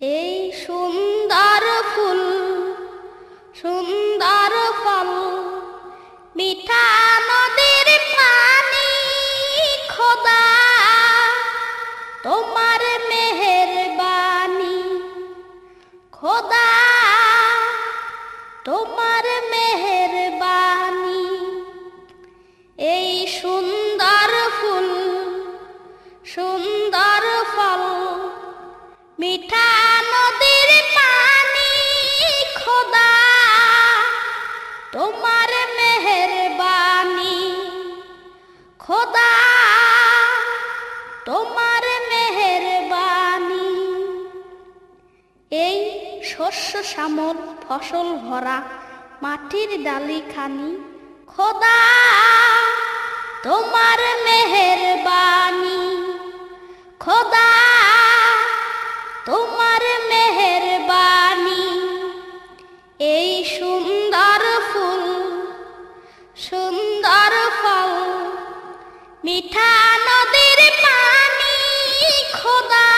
এই সুন্দর ফুল, সুন্দর ফল, মিঠা নদীর পানি খোদা, তোমার মেহেরবানি খোদা, তোমার মেহেরবানি। এই সুন্দর ফুল, সুন্দর ফল, মিঠা তোমার মেহেরবানি। এই শস্য শ্যামল ফসল ভরা মাটির ডালি খানি খোদা, তোমার মেহেরবানি। খোদা, তোমার মেহেরবানি। এই সুন্দর ফুল, সুন্দর ফল, মিঠা নদীর পানি খোদা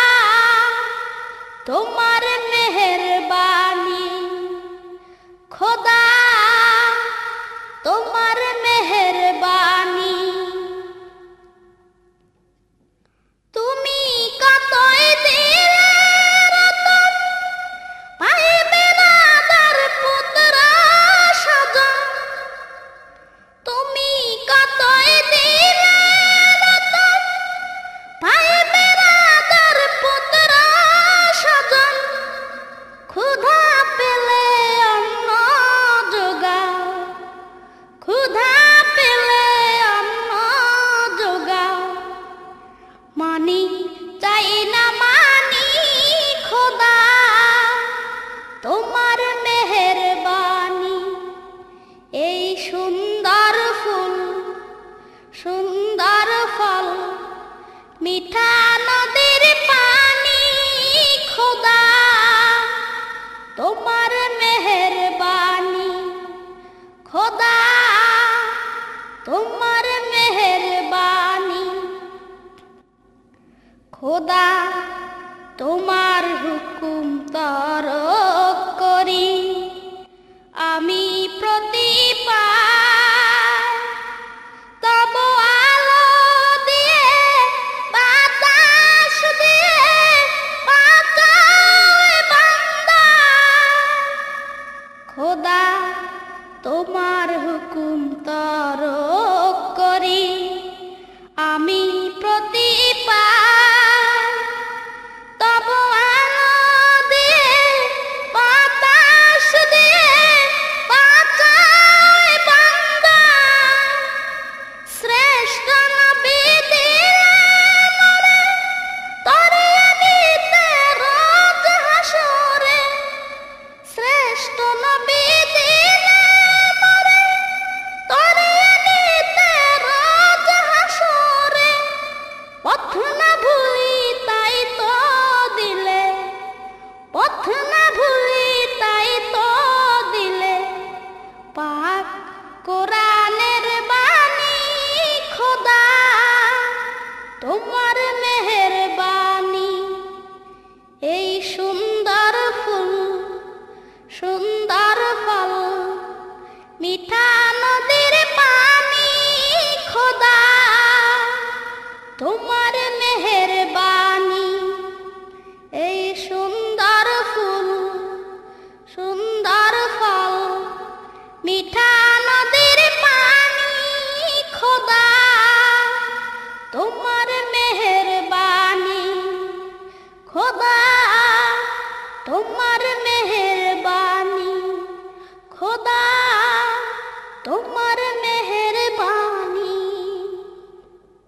তোমার মেহেরবানি। খোদা তোমার মিঠা নদীর পানি খোদা। তোমার মেহেরবানি খোদা। তোমার মেহেরবানি খোদা। তোমার হুকুম তর corral.